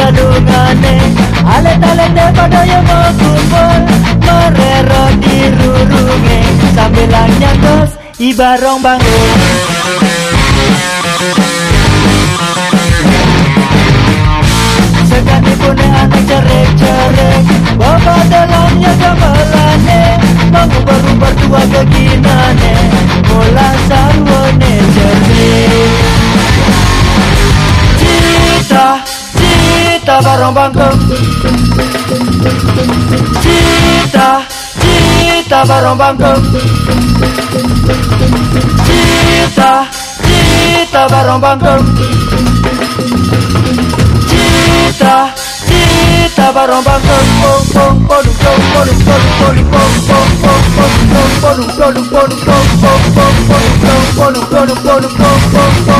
gadungane Alet-alete pada yang mau kumpul Merero rurunge Sambilan nyantos ibarong bangun Tita barombangam Tita, Tita barombangam Tita, Tita barombangam Tita, Tita barombangam Pom, pom, polum, pom, polum, polum, polum, pom, pom, pom, pom, pom, polum, polum, polum, pom, pom, pom, pom pom, polum, polum, polum, pom, pom, pom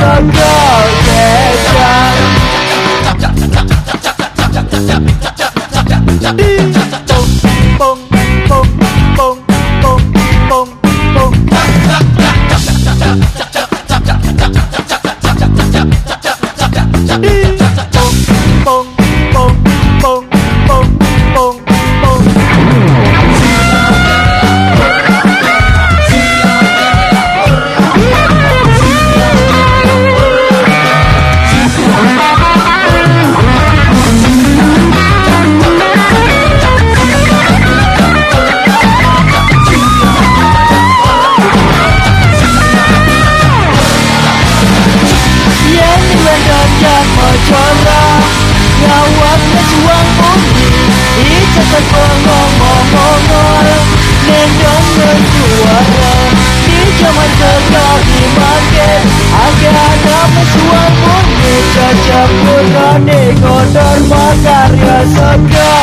sun 声 suara Di zaman tengah di market Agar ada pesuang mungkin Jajah pun aneh Kodar makar yang segar